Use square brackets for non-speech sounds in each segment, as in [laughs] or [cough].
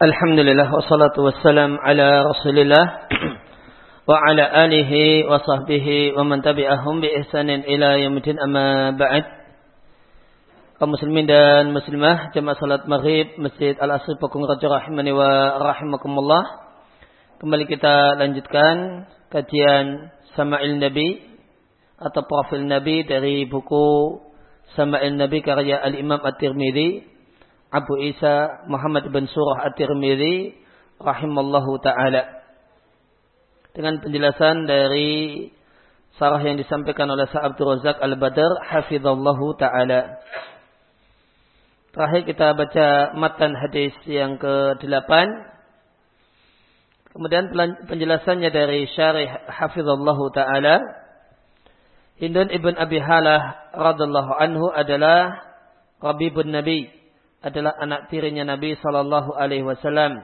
Alhamdulillah wassalatu wassalam ala Rasulillah [clears throat] wa ala alihi wa sahbihi wa man tabi'ahum bi ihsanin ila yaumil amma ba'd. Kaum muslimin dan muslimah jemaah salat Maghrib Masjid Al-Asr Pakung Raja rahimani wa rahimakumullah. Kembali kita lanjutkan kajian Sama'il Nabi atau profil Nabi dari buku Sama'il Nabi karya Al-Imam At-Tirmidzi Abu Isa Muhammad bin Surah At-Tirmidzi rahimallahu taala. Dengan penjelasan dari sarah yang disampaikan oleh Sa'ab Razak Al-Badr hafizallahu taala. Terakhir kita baca matan hadis yang ke-8. Kemudian penjelasannya dari syarih hafizallahu taala. Hindun ibn Abi Halah radallahu anhu adalah Rabibun Nabi adalah anak tirinya Nabi Shallallahu Alaihi Wasallam.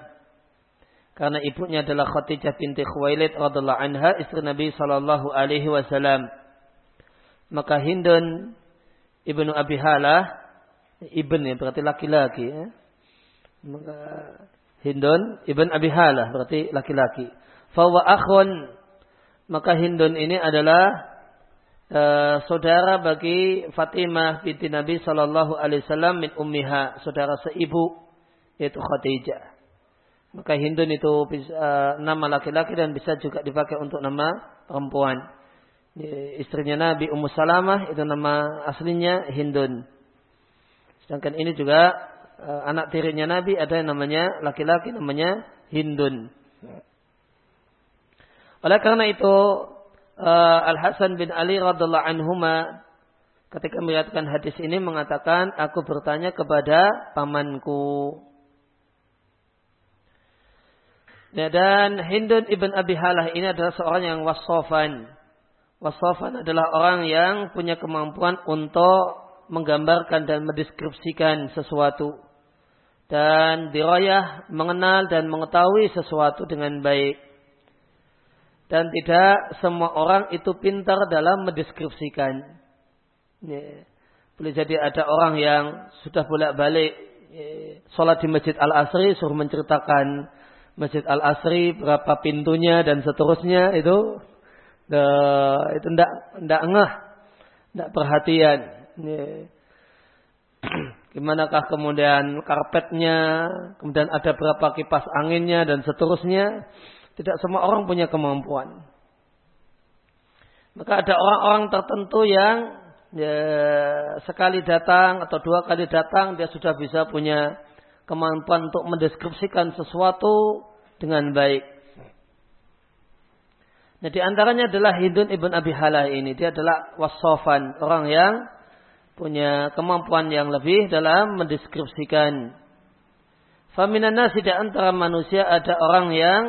Karena ibunya adalah Khadijah binti Khuwailid radhiallahu anha istri Nabi Shallallahu Alaihi Wasallam. Maka Hindun ibnu Abi Halah ibn ya berarti laki-laki. Ya. Maka Hindun ibn Abi Halah berarti laki-laki. Fawa akhun maka Hindun ini adalah uh, saudara bagi Fatimah binti Nabi Shallallahu Alaihi Wasallam min ummiha saudara seibu yaitu Khadijah. Maka Hindun itu bisa, uh, nama laki-laki dan bisa juga dipakai untuk nama perempuan. Istrinya Nabi Ummu Salamah itu nama aslinya Hindun. Sedangkan ini juga uh, anak tirinya Nabi ada yang namanya laki-laki namanya Hindun. Oleh karena itu uh, Al Hasan bin Ali radhiallahu anhuma ketika melihatkan hadis ini mengatakan aku bertanya kepada pamanku. Ya, dan Hindun ibn Abi Halah ini adalah seorang yang wasofan. Wasofan adalah orang yang punya kemampuan untuk menggambarkan dan mendeskripsikan sesuatu. Dan dirayah mengenal dan mengetahui sesuatu dengan baik. Dan tidak semua orang itu pintar dalam mendeskripsikan. Ya. Boleh jadi ada orang yang sudah bolak-balik ya, sholat di Masjid Al-Asri suruh menceritakan Masjid Al-Asri berapa pintunya dan seterusnya itu the, itu ndak ndak ngeh, ndak perhatian. Ya. [clears throat] Gimanakah kemudian karpetnya, kemudian ada berapa kipas anginnya dan seterusnya. Tidak semua orang punya kemampuan. Maka ada orang-orang tertentu yang ya, sekali datang atau dua kali datang dia sudah bisa punya kemampuan untuk mendeskripsikan sesuatu dengan baik. Nah di antaranya adalah Hindun ibn Abi Halah ini. Dia adalah wasofan. Orang yang punya kemampuan yang lebih dalam mendeskripsikan. Faminan nasi di antara manusia ada orang yang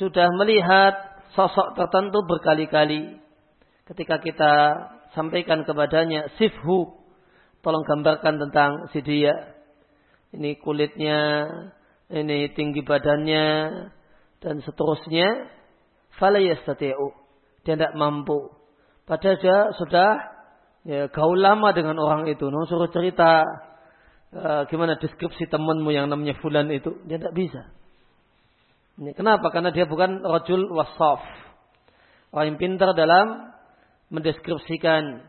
sudah melihat sosok tertentu berkali-kali. Ketika kita sampaikan kepadanya, sifhu, tolong gambarkan tentang si dia. Ini kulitnya, ini tinggi badannya, dan seterusnya. Fala. Dia tidak mampu. Padahal dia sudah ya, gaul lama dengan orang itu. Nah, suruh cerita uh, gimana deskripsi temanmu yang namanya Fulan itu. Dia tidak bisa. Ini kenapa? Karena dia bukan rajul wasaf. Orang yang pintar dalam mendeskripsikan.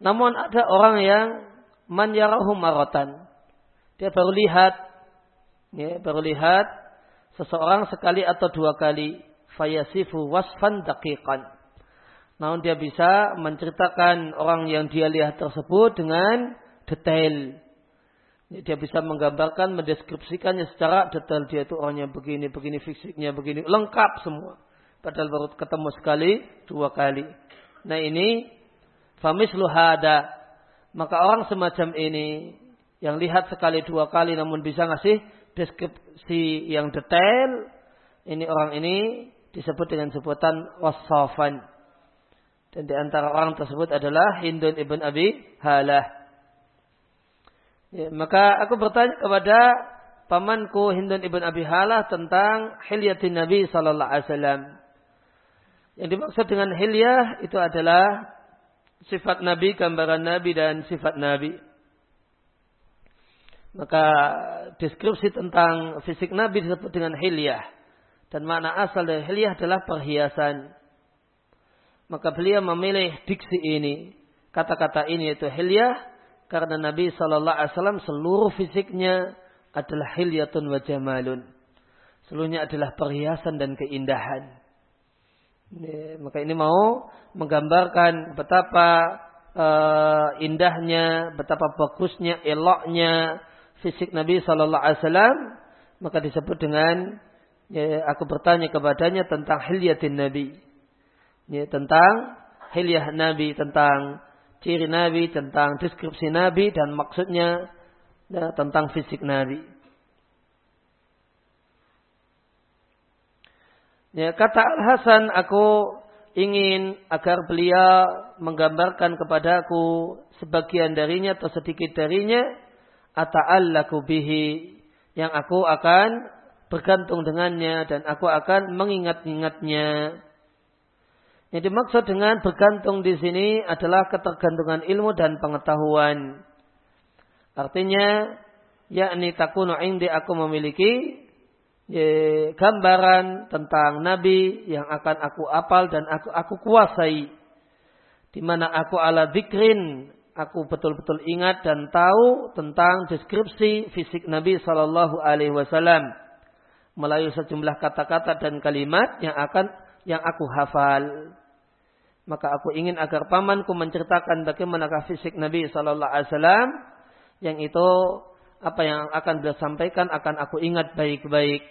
Namun ada orang yang man yarahu maratan. Dia baru lihat ya, baru lihat seseorang sekali atau dua kali fayasifu wasfan daqiqan. Namun dia bisa menceritakan orang yang dia lihat tersebut dengan detail. Dia bisa menggambarkan, mendeskripsikannya secara detail. Dia itu orangnya begini, begini fisiknya, begini. Lengkap semua. Padahal baru ketemu sekali, dua kali. Nah ini, famis luhada. Maka orang semacam ini, yang lihat sekali dua kali namun bisa ngasih deskripsi yang detail. Ini orang ini disebut dengan sebutan wasafan. Dan di antara orang tersebut adalah Hindun ibn Abi Halah. Ya, maka aku bertanya kepada pamanku Hindun ibn Abi Halah tentang hilyatin Nabi Sallallahu Alaihi Wasallam. Yang dimaksud dengan hilyah itu adalah sifat Nabi, gambaran Nabi dan sifat Nabi. Maka deskripsi tentang fisik Nabi disebut dengan hilyah. Dan makna asal dari hilyah adalah perhiasan. Maka beliau memilih diksi ini. Kata-kata ini yaitu hilyah. Karena Nabi SAW seluruh fisiknya adalah hilyatun wa jamalun. Seluruhnya adalah perhiasan dan keindahan. Ini, maka ini mau menggambarkan betapa uh, indahnya, betapa bagusnya, eloknya fisik Nabi Shallallahu Alaihi Wasallam, maka disebut dengan ya, aku bertanya kepadanya tentang hilyatin Nabi, ya, tentang hilyah Nabi, tentang ciri Nabi, tentang deskripsi Nabi dan maksudnya ya, tentang fisik Nabi. Ya, kata Al Hasan, aku ingin agar beliau menggambarkan kepadaku sebagian darinya atau sedikit darinya ata'allaku bihi yang aku akan bergantung dengannya dan aku akan mengingat-ingatnya. Yang dimaksud dengan bergantung di sini adalah ketergantungan ilmu dan pengetahuan. Artinya, yakni takunu indi aku memiliki ye, gambaran tentang Nabi yang akan aku apal dan aku aku kuasai. Di mana aku ala zikrin aku betul-betul ingat dan tahu tentang deskripsi fisik Nabi Shallallahu Alaihi Wasallam melalui sejumlah kata-kata dan kalimat yang akan yang aku hafal. Maka aku ingin agar pamanku menceritakan bagaimana fisik Nabi Shallallahu Alaihi Wasallam yang itu apa yang akan beliau sampaikan akan aku ingat baik-baik.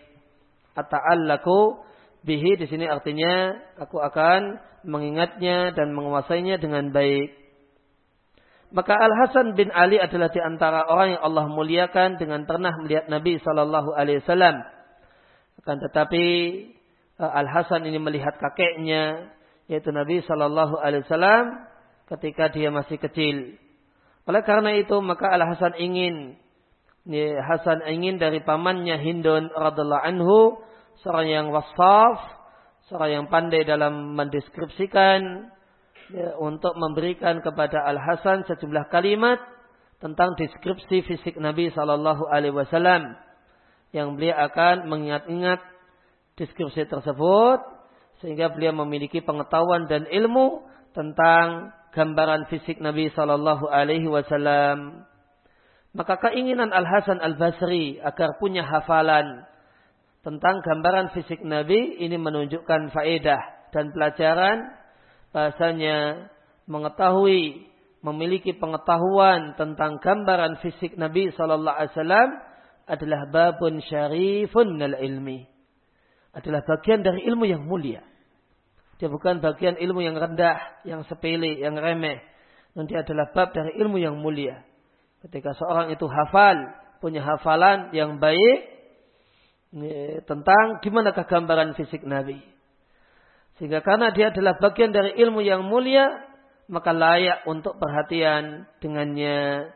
Ata'allaku bihi di sini artinya aku akan mengingatnya dan menguasainya dengan baik. Maka Al Hasan bin Ali adalah di antara orang yang Allah muliakan dengan pernah melihat Nabi Shallallahu Alaihi Wasallam. Akan tetapi Al Hasan ini melihat kakeknya yaitu Nabi Shallallahu Alaihi Wasallam ketika dia masih kecil. Oleh karena itu maka Al Hasan ingin ya, Hasan ingin dari pamannya Hindun radhiallahu anhu seorang yang wasaf, seorang yang pandai dalam mendeskripsikan ya, untuk memberikan kepada Al Hasan sejumlah kalimat tentang deskripsi fisik Nabi Shallallahu Alaihi Wasallam yang beliau akan mengingat-ingat deskripsi tersebut sehingga beliau memiliki pengetahuan dan ilmu tentang gambaran fisik Nabi Shallallahu Alaihi Wasallam. Maka keinginan Al Hasan Al Basri agar punya hafalan tentang gambaran fisik Nabi ini menunjukkan faedah dan pelajaran bahasanya mengetahui memiliki pengetahuan tentang gambaran fisik Nabi Sallallahu Alaihi Wasallam adalah babun syarifun minal ilmi. Adalah bagian dari ilmu yang mulia. Dia bukan bagian ilmu yang rendah, yang sepele, yang remeh. Nanti adalah bab dari ilmu yang mulia. Ketika seorang itu hafal, punya hafalan yang baik tentang gimana gambaran fisik Nabi. Sehingga karena dia adalah bagian dari ilmu yang mulia, maka layak untuk perhatian dengannya.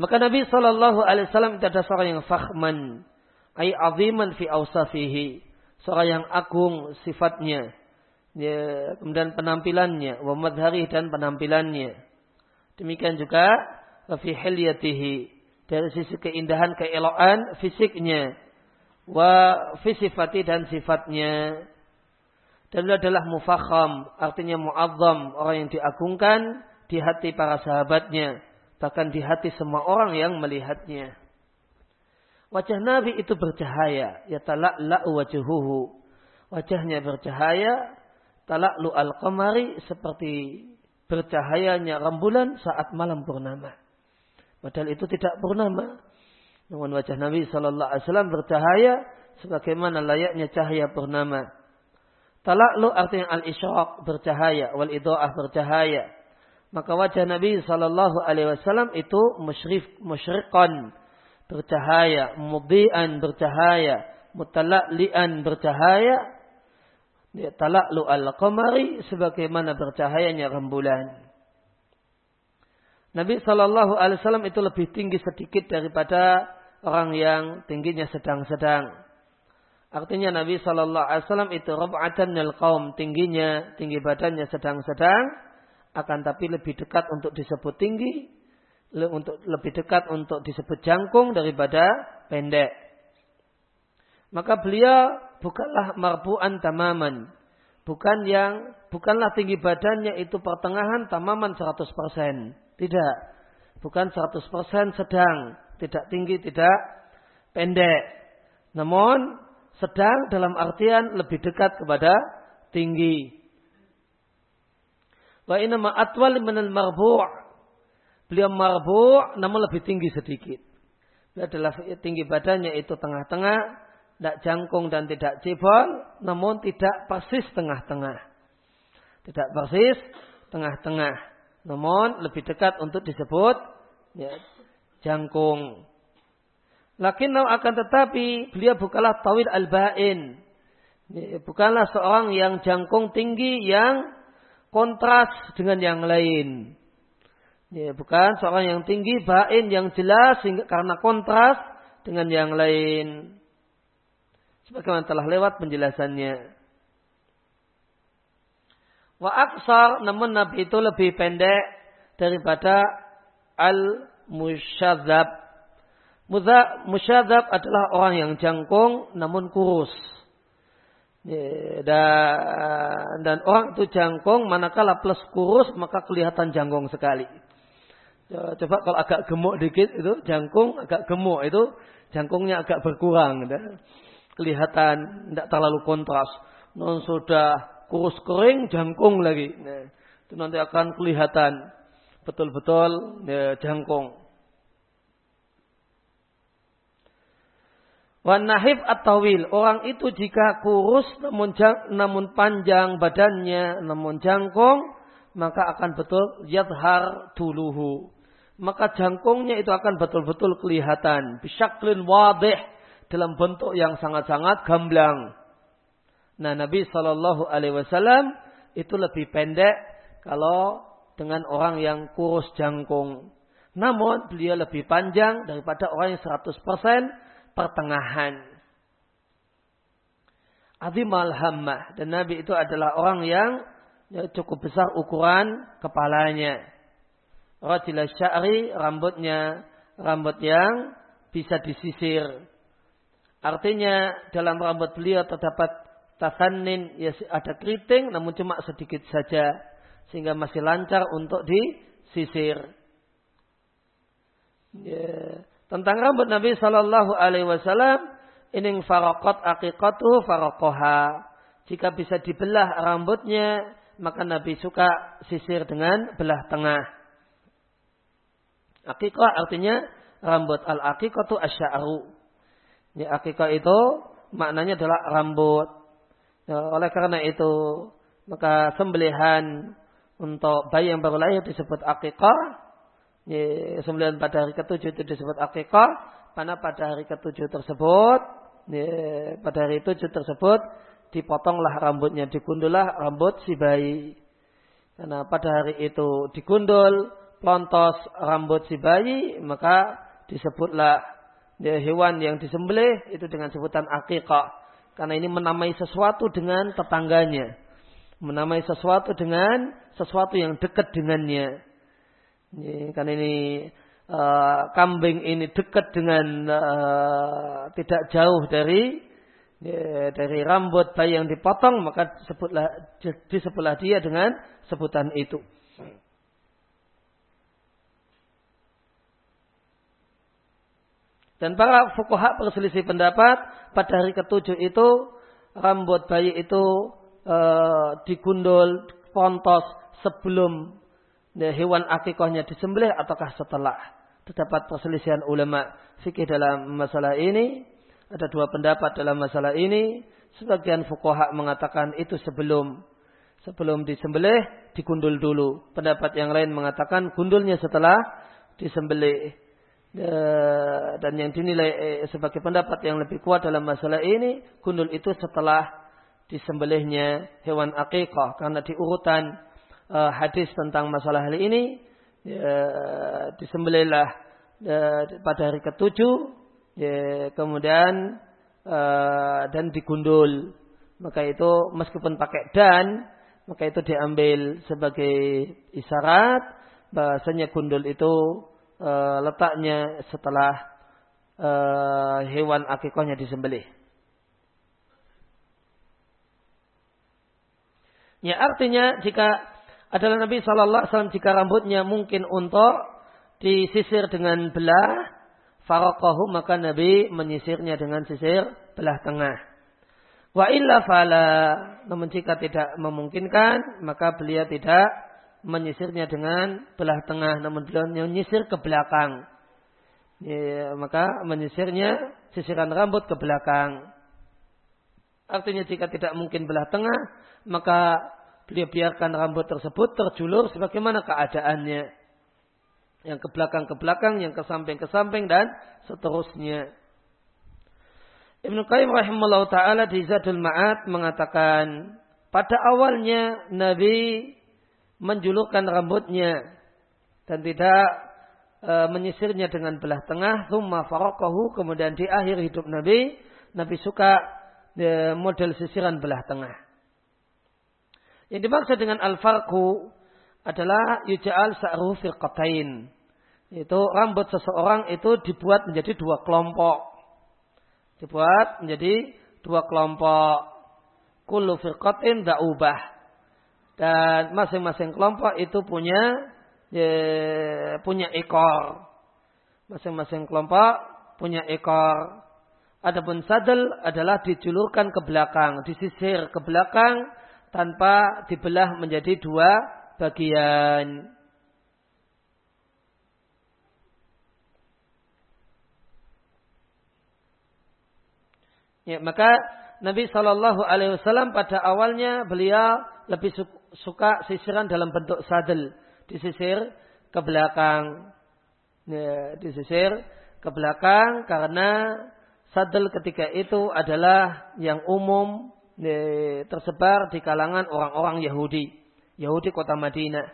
Maka Nabi Shallallahu Alaihi Wasallam itu adalah seorang yang fakhman, ay aziman fi awsafihi, seorang yang agung sifatnya, ya, kemudian penampilannya, wa madhari dan penampilannya. Demikian juga fi hilyatihi, dari sisi keindahan keelokan fisiknya, wa fi sifati dan sifatnya. Dan adalah mufakham, artinya muazzam, orang yang diagungkan di hati para sahabatnya, bahkan di hati semua orang yang melihatnya. Wajah Nabi itu bercahaya, ya talakla wajuhuhu. Wajahnya bercahaya, talaklu al-qamari seperti bercahayanya rembulan saat malam purnama. Padahal itu tidak purnama. Namun wajah Nabi Shallallahu Alaihi Wasallam bercahaya sebagaimana layaknya cahaya purnama. Talaklu artinya al-isyraq bercahaya, wal idoah bercahaya. Maka wajah Nabi Sallallahu Alaihi Wasallam itu musyrif, musyriqan bercahaya, mudhi'an bercahaya, mutalaklian bercahaya. Talaklu al-qamari sebagaimana bercahayanya rembulan. Nabi Sallallahu Alaihi Wasallam itu lebih tinggi sedikit daripada orang yang tingginya sedang-sedang. Artinya Nabi Shallallahu Alaihi Wasallam itu robatan nil kaum tingginya, tinggi badannya sedang-sedang, akan tapi lebih dekat untuk disebut tinggi, untuk lebih dekat untuk disebut jangkung daripada pendek. Maka beliau bukanlah marbu'an tamaman. Bukan yang bukanlah tinggi badannya itu pertengahan tamaman 100%. Tidak. Bukan 100% sedang, tidak tinggi, tidak pendek. Namun sedang dalam artian lebih dekat kepada tinggi. Wa inama atwal minal marbu' Beliau marbu namun lebih tinggi sedikit. Beliau adalah tinggi badannya itu tengah-tengah, tidak jangkung dan tidak cebol, namun tidak persis tengah-tengah. Tidak persis tengah-tengah, namun lebih dekat untuk disebut ya, jangkung. Lakinnau akan tetapi beliau bukanlah tawil al-ba'in. Ya, bukanlah seorang yang jangkung tinggi yang kontras dengan yang lain. Ya, bukan seorang yang tinggi, bain yang jelas sehingga karena kontras dengan yang lain. Sebagaimana telah lewat penjelasannya. Wa aksar, namun Nabi itu lebih pendek daripada al-musyadzab. Musyadzab adalah orang yang jangkung namun kurus. Ya, dan, dan orang itu jangkung manakala plus kurus maka kelihatan jangkung sekali. Ya, coba kalau agak gemuk dikit itu jangkung agak gemuk itu jangkungnya agak berkurang. Ya. Kelihatan tidak terlalu kontras. Non sudah kurus kering jangkung lagi. Nah, itu nanti akan kelihatan betul-betul ya, jangkung. Wan nahib orang itu jika kurus namun jang, namun panjang badannya namun jangkung maka akan betul yadhar duluhu maka jangkungnya itu akan betul-betul kelihatan. Bisyaklin wadih. Dalam bentuk yang sangat-sangat gamblang. Nah Nabi Shallallahu Alaihi Wasallam itu lebih pendek kalau dengan orang yang kurus jangkung. Namun beliau lebih panjang daripada orang yang 100% pertengahan. Azim al-hammah. Dan Nabi itu adalah orang yang ya, cukup besar ukuran kepalanya rajila sya'ri rambutnya rambut yang bisa disisir. Artinya dalam rambut beliau terdapat tasanin ya ada keriting namun cuma sedikit saja sehingga masih lancar untuk disisir. Ya. Tentang rambut Nabi Shallallahu Alaihi Wasallam ini farakot akikatu farakoha. Jika bisa dibelah rambutnya maka Nabi suka sisir dengan belah tengah. Akikah artinya rambut. Al-akikah itu asya'ru. Ya, akikah itu maknanya adalah rambut. Ya, oleh karena itu, maka sembelihan untuk bayi yang baru lahir disebut akikah. Ya, sembelihan pada hari ketujuh itu disebut akikah. Karena pada hari ketujuh tersebut, ya, pada hari tujuh tersebut, dipotonglah rambutnya, digundullah rambut si bayi. Karena pada hari itu digundul, lontos rambut si bayi, maka disebutlah ya, hewan yang disembelih itu dengan sebutan akikah. Karena ini menamai sesuatu dengan tetangganya. Menamai sesuatu dengan sesuatu yang dekat dengannya. Ya, karena ini uh, kambing ini dekat dengan uh, tidak jauh dari ya, dari rambut bayi yang dipotong maka disebutlah disebutlah dia dengan sebutan itu. Dan para fukuhak berselisih pendapat pada hari ketujuh itu rambut bayi itu e, digundul pontos sebelum ya, hewan akikohnya disembelih ataukah setelah. Terdapat perselisihan ulama fikih dalam masalah ini. Ada dua pendapat dalam masalah ini. Sebagian fukuhak mengatakan itu sebelum sebelum disembelih digundul dulu. Pendapat yang lain mengatakan gundulnya setelah disembelih. Ya, dan yang dinilai eh, sebagai pendapat yang lebih kuat dalam masalah ini gundul itu setelah disembelihnya hewan akikah karena di urutan uh, hadis tentang masalah hal ini disembelihlah pada hari ketujuh ya, kemudian dan digundul. Maka itu meskipun pakai dan maka itu diambil sebagai isyarat bahasanya gundul itu e, letaknya setelah e, hewan akikohnya disembelih. Ya artinya jika adalah Nabi Shallallahu Alaihi Wasallam jika rambutnya mungkin untuk disisir dengan belah, farokohu maka Nabi menyisirnya dengan sisir belah tengah. Wa illa fala, namun jika tidak memungkinkan, maka beliau tidak menyisirnya dengan belah tengah, namun beliau menyisir ke belakang. Ya, maka menyisirnya sisiran rambut ke belakang. Artinya jika tidak mungkin belah tengah, maka beliau biarkan rambut tersebut terjulur sebagaimana keadaannya. Yang ke belakang ke belakang, yang ke samping ke samping dan seterusnya. Ibnu Qayyim rahimahullah taala di Zadul Ma'ad mengatakan pada awalnya Nabi menjulurkan rambutnya dan tidak e, menyisirnya dengan belah tengah, thumma faraqahu kemudian di akhir hidup Nabi, Nabi suka e, model sisiran belah tengah. Yang dimaksud dengan al-farqu adalah yuja'al sa'ru firqatain. Itu rambut seseorang itu dibuat menjadi dua kelompok. Dibuat menjadi dua kelompok. Kullu firqatin da'ubah. Dan masing-masing kelompok itu punya ya, punya ekor. Masing-masing kelompok punya ekor. Adapun sadel adalah dijulurkan ke belakang, disisir ke belakang tanpa dibelah menjadi dua bagian. Ya, maka Nabi Shallallahu Alaihi Wasallam pada awalnya beliau lebih suka sisiran dalam bentuk sadel, disisir ke belakang, ya, disisir ke belakang karena sadel ketika itu adalah yang umum tersebar di kalangan orang-orang Yahudi. Yahudi kota Madinah.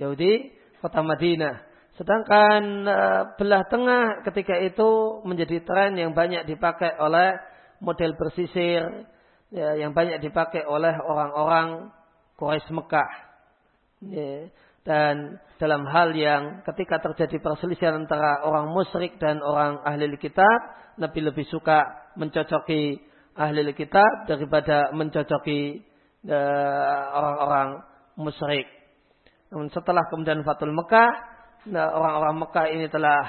Yahudi kota Madinah. Sedangkan uh, belah tengah ketika itu menjadi tren yang banyak dipakai oleh model bersisir, ya, yang banyak dipakai oleh orang-orang Quraisy Mekah. Ya, dan dalam hal yang ketika terjadi perselisihan antara orang musyrik dan orang ahli kitab, Nabi lebih suka mencocoki ahli kitab daripada mencocoki uh, orang-orang musyrik. Namun setelah kemudian Fatul Mekah, nah, orang-orang Mekah ini telah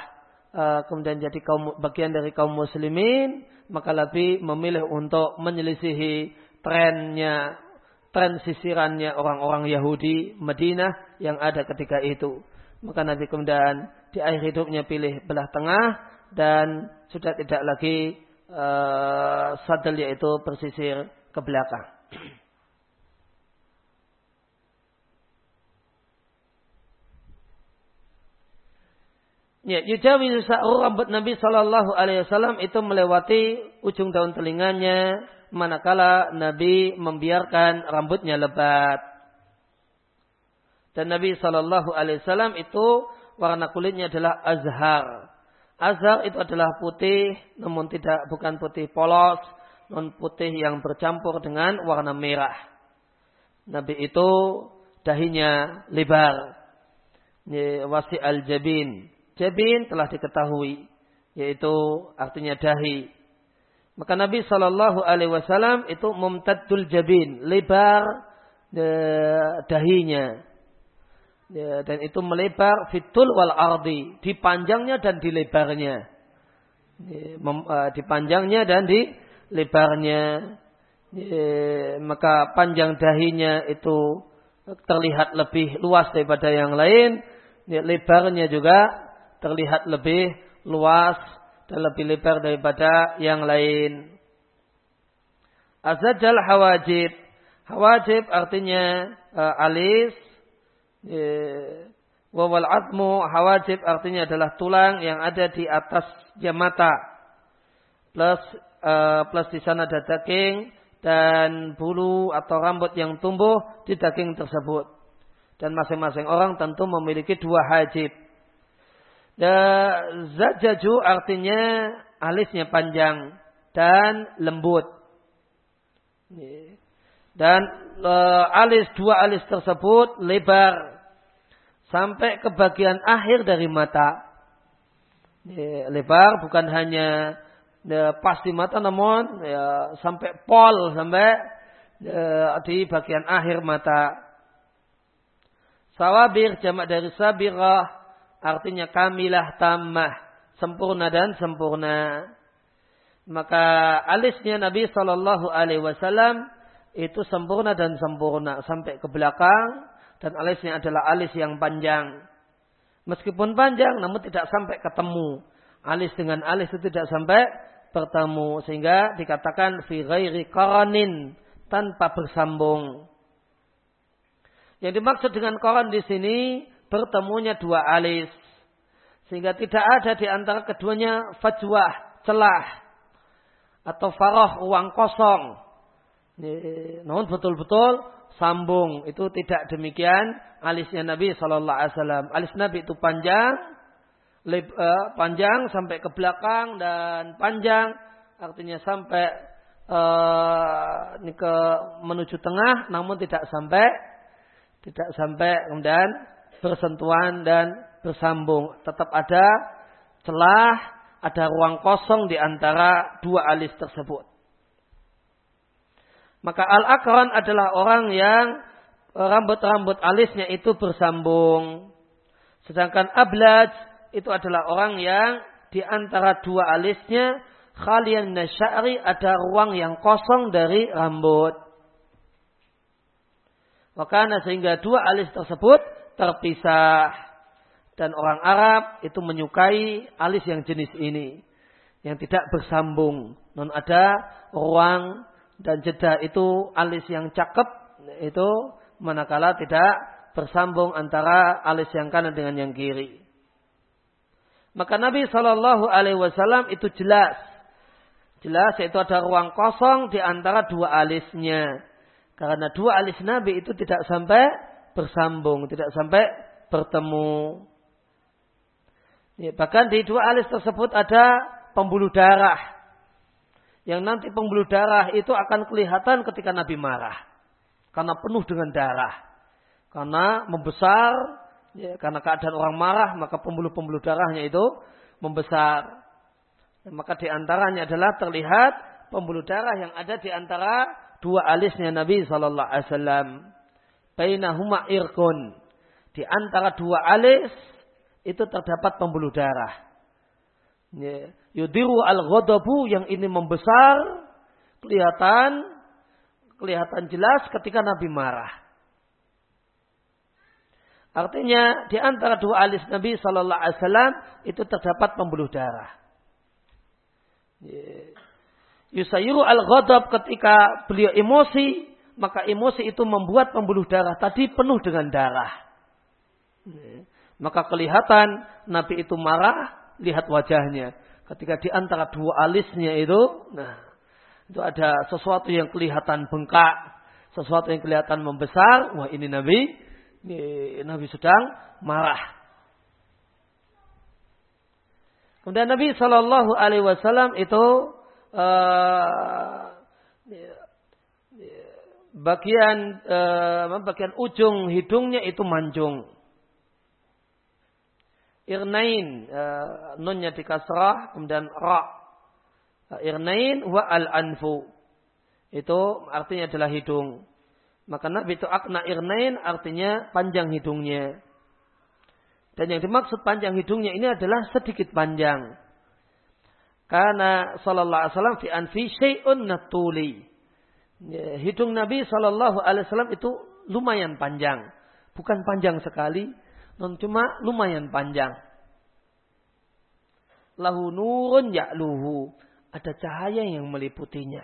uh, kemudian jadi kaum bagian dari kaum muslimin, maka lebih memilih untuk menyelisihi trennya tren sisirannya orang-orang Yahudi Madinah yang ada ketika itu. Maka Nabi kemudian di akhir hidupnya pilih belah tengah dan sudah tidak lagi uh, sadel yaitu bersisir ke belakang. Ya, yujawi sa'ur rambut Nabi Shallallahu Alaihi Wasallam itu melewati ujung daun telinganya, manakala Nabi membiarkan rambutnya lebat. Dan Nabi Shallallahu Alaihi Wasallam itu warna kulitnya adalah azhar. Azhar itu adalah putih, namun tidak bukan putih polos, non putih yang bercampur dengan warna merah. Nabi itu dahinya lebar. Wasi al jabin. Jabin telah diketahui, yaitu artinya dahi. Maka Nabi Shallallahu Alaihi Wasallam itu mumtadul jabin, lebar eh, dahinya Ya, dan itu melebar fitul wal ardi. Di panjangnya dan di lebarnya. Ya, uh, di panjangnya dan di lebarnya. Ya, maka panjang dahinya itu terlihat lebih luas daripada yang lain. Ya, lebarnya juga terlihat lebih luas dan lebih lebar daripada yang lain. Azajal hawajib. Hawajib artinya uh, alis Wawal atmu hawajib artinya adalah tulang yang ada di atas mata. Plus uh, plus di sana ada daging dan bulu atau rambut yang tumbuh di daging tersebut. Dan masing-masing orang tentu memiliki dua hajib. Zajaju artinya alisnya panjang dan lembut. Dan uh, alis dua alis tersebut lebar sampai ke bagian akhir dari mata. Ya, lebar bukan hanya ya, pas di mata namun ya, sampai pol sampai ya, di bagian akhir mata. Sawabir jamak dari sabirah artinya kamilah tamah sempurna dan sempurna. Maka alisnya Nabi Shallallahu Alaihi Wasallam itu sempurna dan sempurna sampai ke belakang dan alisnya adalah alis yang panjang. Meskipun panjang namun tidak sampai ketemu. Alis dengan alis itu tidak sampai bertemu sehingga dikatakan fi ghairi qaranin tanpa bersambung. Yang dimaksud dengan koran di sini bertemunya dua alis sehingga tidak ada di antara keduanya fajwah, celah atau farah uang kosong. Namun betul-betul sambung. Itu tidak demikian alisnya Nabi Wasallam. Alis Nabi itu panjang, uh, panjang sampai ke belakang dan panjang artinya sampai uh, ke menuju tengah, namun tidak sampai tidak sampai kemudian bersentuhan dan bersambung. Tetap ada celah, ada ruang kosong di antara dua alis tersebut. Maka al-akran adalah orang yang rambut-rambut alisnya itu bersambung. Sedangkan ablaj itu adalah orang yang di antara dua alisnya khalian nasyari ada ruang yang kosong dari rambut. Makanya sehingga dua alis tersebut terpisah. Dan orang Arab itu menyukai alis yang jenis ini. Yang tidak bersambung. Non ada ruang dan jeda itu alis yang cakep itu manakala tidak bersambung antara alis yang kanan dengan yang kiri. Maka Nabi Wasallam itu jelas, jelas yaitu ada ruang kosong di antara dua alisnya. Karena dua alis Nabi itu tidak sampai bersambung, tidak sampai bertemu. Ya, bahkan di dua alis tersebut ada pembuluh darah yang nanti pembuluh darah itu akan kelihatan ketika Nabi marah. Karena penuh dengan darah. Karena membesar, ya, karena keadaan orang marah, maka pembuluh-pembuluh darahnya itu membesar. Dan maka di antaranya adalah terlihat pembuluh darah yang ada di antara dua alisnya Nabi Shallallahu Alaihi Wasallam. Bainahuma irkun. Di antara dua alis itu terdapat pembuluh darah. Ya, yudiru al-ghadabu yang ini membesar kelihatan kelihatan jelas ketika Nabi marah. Artinya di antara dua alis Nabi Shallallahu Alaihi Wasallam itu terdapat pembuluh darah. Ya. Yusayiru al ghadab ketika beliau emosi, maka emosi itu membuat pembuluh darah tadi penuh dengan darah. Maka kelihatan Nabi itu marah, lihat wajahnya. Ketika di antara dua alisnya itu, nah, itu ada sesuatu yang kelihatan bengkak, sesuatu yang kelihatan membesar. Wah ini Nabi, ini Nabi sedang marah. Kemudian Nabi Shallallahu Alaihi Wasallam itu uh, bagian uh, bagian ujung hidungnya itu manjung. Irnain uh, nunnya di kasrah kemudian ra. Uh, irnain wa al anfu itu artinya adalah hidung. Maka nabi itu akna irnain artinya panjang hidungnya. Dan yang dimaksud panjang hidungnya ini adalah sedikit panjang. Karena sallallahu alaihi wasallam fi anfi syai'un natuli hidung nabi sallallahu alaihi wasallam itu lumayan panjang bukan panjang sekali non cuma lumayan panjang. Lahu nurun ya'luhu. Ada cahaya yang meliputinya.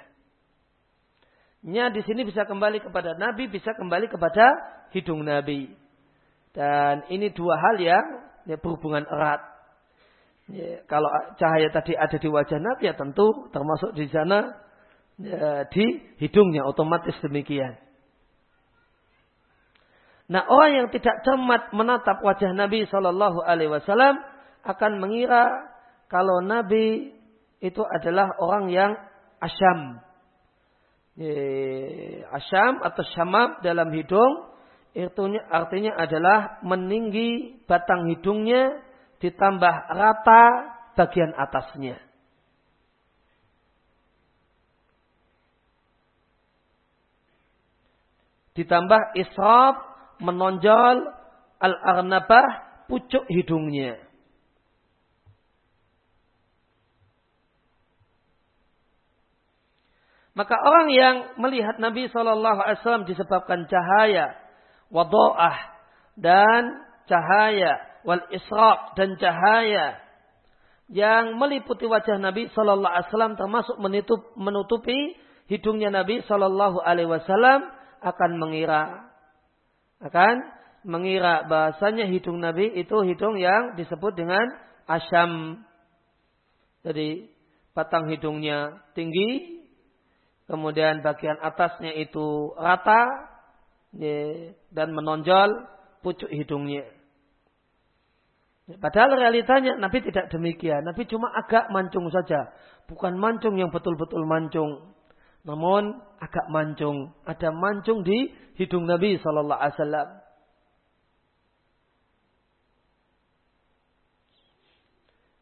Nya di sini bisa kembali kepada Nabi, bisa kembali kepada hidung Nabi. Dan ini dua hal yang ya, berhubungan erat. Ya, kalau cahaya tadi ada di wajah Nabi ya tentu termasuk di sana ya, di hidungnya otomatis demikian. Nah orang yang tidak cermat menatap wajah Nabi Shallallahu Alaihi Wasallam akan mengira kalau Nabi itu adalah orang yang asyam. Asyam atau syamab dalam hidung Artinya, artinya adalah meninggi batang hidungnya ditambah rata bagian atasnya. Ditambah israf menonjol al-arnabah pucuk hidungnya. Maka orang yang melihat Nabi Wasallam disebabkan cahaya, wadoah dan cahaya, wal israq dan cahaya yang meliputi wajah Nabi Wasallam termasuk menutup, menutupi hidungnya Nabi Shallallahu Alaihi Wasallam akan mengira akan mengira bahasanya hidung Nabi itu hidung yang disebut dengan asyam. Jadi batang hidungnya tinggi, kemudian bagian atasnya itu rata dan menonjol pucuk hidungnya. Padahal realitanya Nabi tidak demikian. Nabi cuma agak mancung saja. Bukan mancung yang betul-betul mancung. Namun agak mancung. Ada mancung di hidung Nabi Sallallahu Alaihi Wasallam.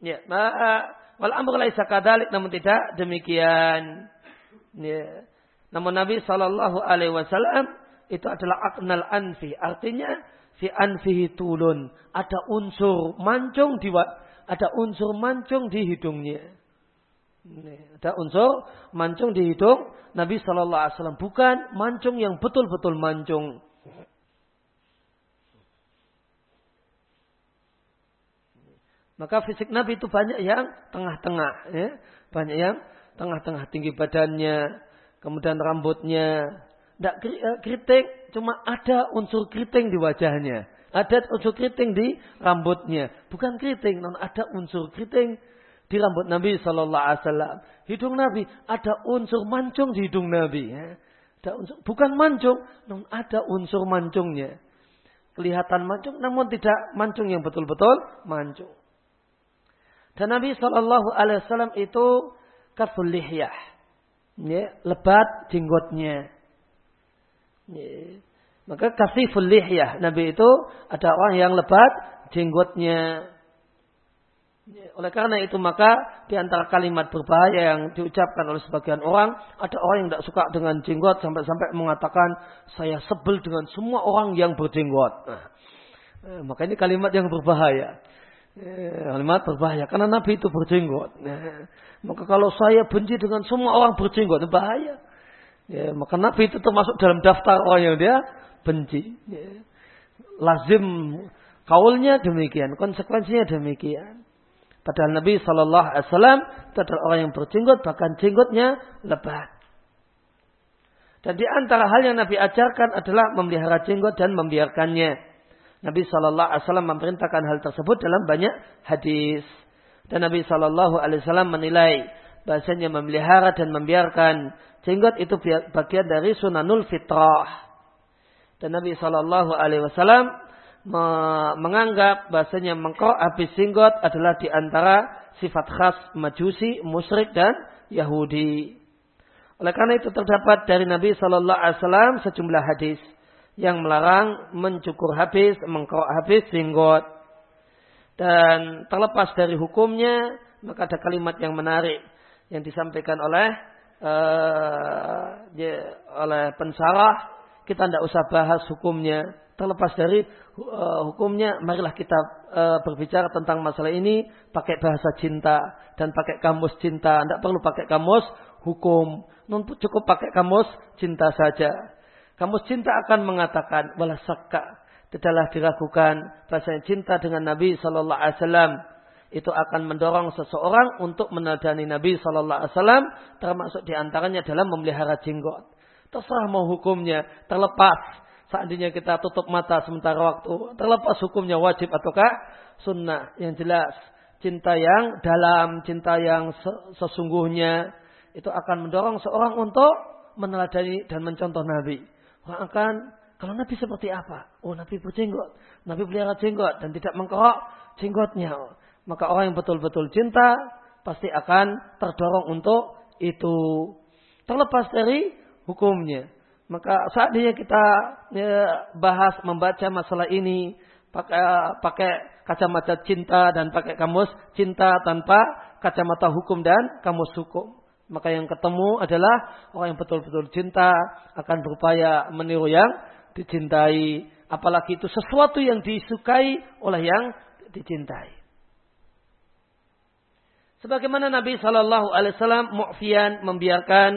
Ya, wal amr laisa kadalik namun tidak demikian. Ya. Namun Nabi Shallallahu Alaihi Wasallam itu adalah aknal anfi, artinya fi anfihi tulun. Ada unsur mancung di ada unsur mancung di hidungnya. Ada unsur mancung di hidung Nabi Shallallahu Alaihi Wasallam bukan mancung yang betul-betul mancung. Maka fisik Nabi itu banyak yang tengah-tengah, ya. banyak yang tengah-tengah tinggi badannya, kemudian rambutnya, tidak eh, keriting, cuma ada unsur keriting di wajahnya. Ada unsur keriting di rambutnya. Bukan keriting, non ada unsur keriting di rambut Nabi Shallallahu Alaihi Wasallam. Hidung Nabi ada unsur mancung di hidung Nabi. Ya. Ada unsur, bukan mancung, non ada unsur mancungnya. Kelihatan mancung, namun tidak mancung yang betul-betul mancung. Dan Nabi Shallallahu Alaihi Wasallam itu kasul lihyah. Ya, lebat jenggotnya. Ya. Maka lihyah. Nabi itu ada orang yang lebat jenggotnya. Ya. Oleh karena itu maka di antara kalimat berbahaya yang diucapkan oleh sebagian orang, ada orang yang tidak suka dengan jenggot sampai-sampai mengatakan saya sebel dengan semua orang yang berjenggot. Nah, eh, maka ini kalimat yang berbahaya. Eh, kalimat berbahaya karena Nabi itu berjenggot. Nah, maka kalau saya benci dengan semua orang berjenggot, bahaya. Ya, maka Nabi itu termasuk dalam daftar orang yang dia benci. Ya. Lazim kaulnya demikian, konsekuensinya demikian. Padahal Nabi Shallallahu Alaihi Wasallam itu orang yang berjenggot, bahkan jenggotnya lebat. Dan di antara hal yang Nabi ajarkan adalah memelihara jenggot dan membiarkannya. Nabi Shallallahu Alaihi Wasallam memerintahkan hal tersebut dalam banyak hadis. Dan Nabi Shallallahu Alaihi Wasallam menilai bahasanya memelihara dan membiarkan jenggot itu bagian dari sunanul fitrah. Dan Nabi Shallallahu Alaihi Wasallam menganggap bahasanya mengkok habis jenggot adalah di antara sifat khas majusi, musyrik dan Yahudi. Oleh karena itu terdapat dari Nabi Shallallahu Alaihi Wasallam sejumlah hadis yang melarang mencukur habis, mengkok habis jenggot. Dan terlepas dari hukumnya, maka ada kalimat yang menarik yang disampaikan oleh uh, oleh pensarah. Kita tidak usah bahas hukumnya. Terlepas dari uh, hukumnya, marilah kita uh, berbicara tentang masalah ini pakai bahasa cinta dan pakai kamus cinta. Tidak perlu pakai kamus hukum. Cukup pakai kamus cinta saja. Kamus cinta akan mengatakan wala sakka tidaklah diragukan bahasanya cinta dengan Nabi Shallallahu Alaihi Wasallam itu akan mendorong seseorang untuk menadani Nabi Shallallahu Alaihi Wasallam termasuk di antaranya dalam memelihara jenggot. Terserah mau hukumnya terlepas seandainya kita tutup mata sementara waktu terlepas hukumnya wajib ataukah sunnah yang jelas cinta yang dalam cinta yang sesungguhnya itu akan mendorong seorang untuk meneladani dan mencontoh Nabi. Orang akan kalau Nabi seperti apa? Oh Nabi berjenggot. Nabi pelihara jenggot dan tidak mengkerok jenggotnya. Maka orang yang betul-betul cinta pasti akan terdorong untuk itu. Terlepas dari hukumnya. Maka saatnya kita ya, bahas membaca masalah ini pakai pakai kacamata cinta dan pakai kamus cinta tanpa kacamata hukum dan kamus hukum. Maka yang ketemu adalah orang yang betul-betul cinta akan berupaya meniru yang dicintai. Apalagi itu sesuatu yang disukai oleh yang dicintai. Sebagaimana Nabi Shallallahu Alaihi Wasallam mu'fian membiarkan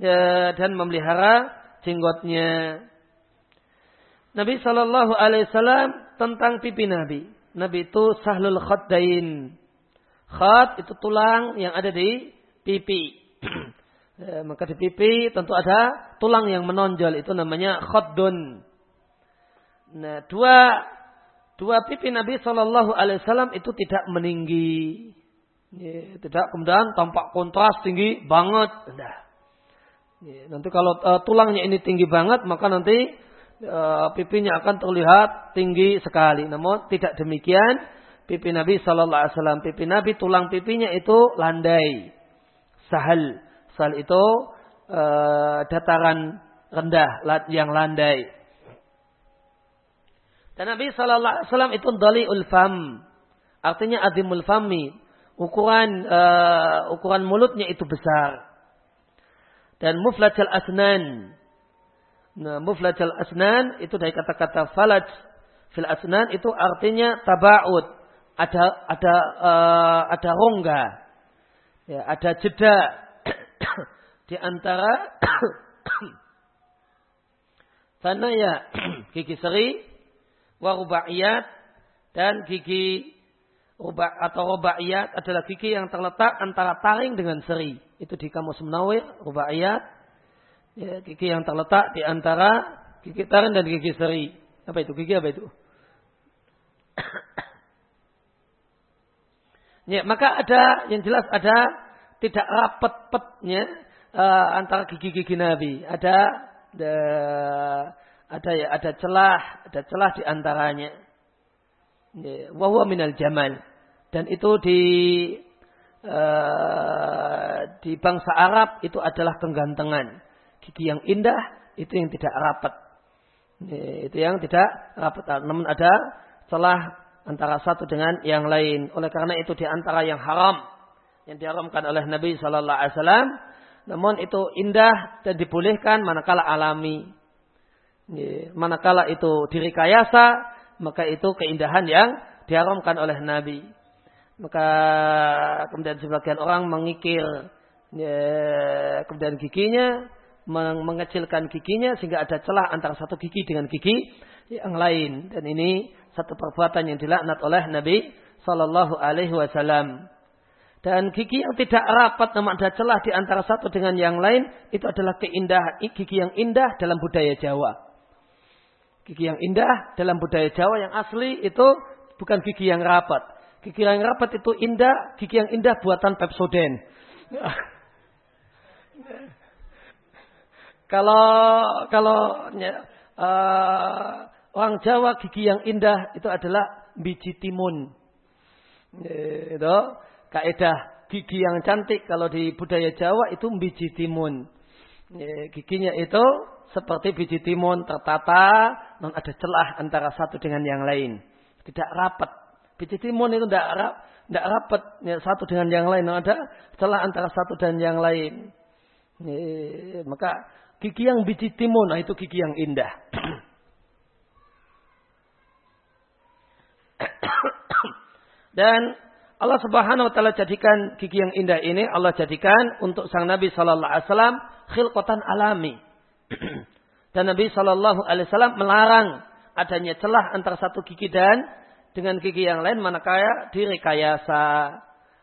ya, dan memelihara jenggotnya. Nabi Shallallahu Alaihi Wasallam tentang pipi Nabi. Nabi itu sahlul khaddain. Khad itu tulang yang ada di pipi. ya, [clears throat] maka di pipi tentu ada tulang yang menonjol. Itu namanya khaddun. Nah, dua dua pipi Nabi Shallallahu Alaihi Wasallam itu tidak meninggi. Ya, tidak kemudian tampak kontras tinggi banget. Nah, nanti kalau uh, tulangnya ini tinggi banget, maka nanti uh, pipinya akan terlihat tinggi sekali. Namun tidak demikian. Pipi Nabi Shallallahu Alaihi Wasallam, pipi Nabi tulang pipinya itu landai, sahal. Sahal itu uh, dataran rendah yang landai. Dan Nabi Shallallahu Alaihi Wasallam itu dali ulfam, artinya adimul fami. Ukuran uh, ukuran mulutnya itu besar dan muflajal asnan. Nah, muflajal asnan itu dari kata-kata falaj fil asnan itu artinya tabaud. Ada ada uh, ada rongga. Ya, ada jeda [coughs] di antara [coughs] sana ya [coughs] gigi seri warubaiyat dan gigi Ruba atau rubaiyat adalah gigi yang terletak antara taring dengan seri. Itu di kamus menawir, rubaiyat. Ya, gigi yang terletak di antara gigi taring dan gigi seri. Apa itu? Gigi apa itu? [coughs] ya, maka ada yang jelas ada tidak rapet-petnya uh, antara gigi-gigi Nabi. Ada ada ada ya ada celah, ada celah di antaranya. Ya, wahwa minal jamal dan itu di uh, di bangsa Arab itu adalah kegantengan. Gigi yang indah itu yang tidak rapat. Itu yang tidak rapat. Namun ada celah antara satu dengan yang lain. Oleh karena itu di antara yang haram yang diharamkan oleh Nabi Shallallahu Alaihi Wasallam. Namun itu indah dan dibolehkan manakala alami. Manakala itu direkayasa, maka itu keindahan yang diharamkan oleh Nabi. Maka kemudian sebagian orang mengikir ya, kemudian giginya, mengecilkan giginya sehingga ada celah antara satu gigi dengan gigi yang lain. Dan ini satu perbuatan yang dilaknat oleh Nabi Sallallahu Alaihi Wasallam. Dan gigi yang tidak rapat namun ada celah di antara satu dengan yang lain itu adalah keindahan gigi yang indah dalam budaya Jawa. Gigi yang indah dalam budaya Jawa yang asli itu bukan gigi yang rapat, Gigi yang rapat itu indah, gigi yang indah buatan Pepsoden. [laughs] kalau kalau uh, orang Jawa gigi yang indah itu adalah biji timun. Itu kaidah gigi yang cantik kalau di budaya Jawa itu biji timun. Giginya itu seperti biji timun tertata, non ada celah antara satu dengan yang lain. Tidak rapat. Biji timun itu tidak rap, tidak rapat ya, satu dengan yang lain. Ada celah antara satu dan yang lain. Maka gigi yang biji timun, nah itu gigi yang indah. [coughs] dan Allah Subhanahu wa taala jadikan gigi yang indah ini Allah jadikan untuk sang Nabi sallallahu alaihi wasallam khilqatan alami. [coughs] dan Nabi sallallahu alaihi wasallam melarang adanya celah antara satu gigi dan dengan gigi yang lain manakala direkayasa.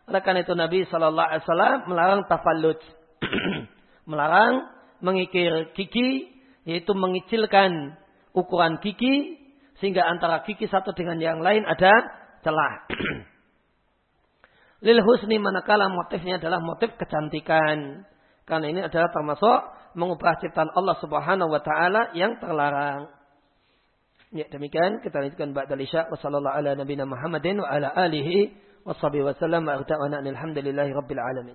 Oleh karena itu Nabi Shallallahu Alaihi Wasallam melarang tafalluj, [clears throat] melarang mengikir gigi, yaitu mengicilkan ukuran gigi sehingga antara gigi satu dengan yang lain ada celah. [clears throat] Lil husni manakala motifnya adalah motif kecantikan. Karena ini adalah termasuk mengubah ciptaan Allah Subhanahu wa taala yang terlarang. Ya demikian kita lanjutkan ba'da isya wa sallallahu ala nabiyina Muhammadin wa ala alihi wa sahbihi wa sallam wa alhamdulillahi rabbil alamin.